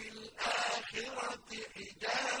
وفي الآخرة حجاب